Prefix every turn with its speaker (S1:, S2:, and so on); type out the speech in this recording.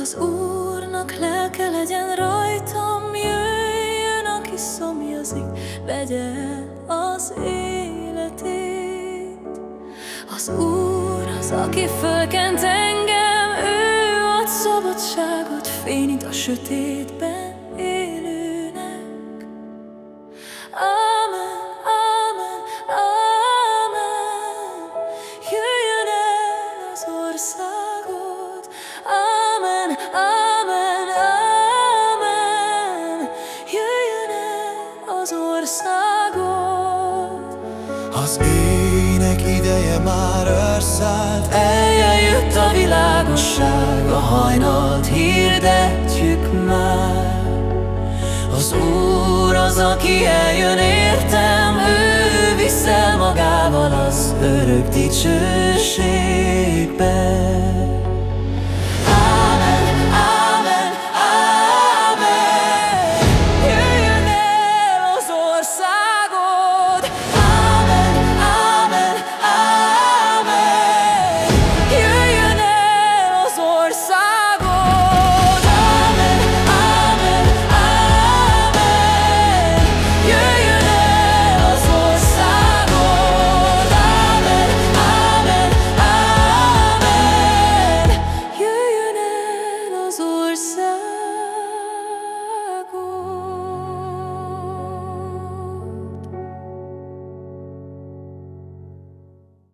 S1: Az Úrnak lelke legyen rajtam, jöjjön, aki szomjazik, vegye az életét. Az Úr az, aki fölkent engem, ő ad szabadságot, fényít a sötétben. Országot.
S2: Az ének ideje már őrszállt,
S1: eljött a világosság, a hajnalt hirdetjük már. Az Úr az, aki eljön értem, ő viszel magával az örök dicsőség.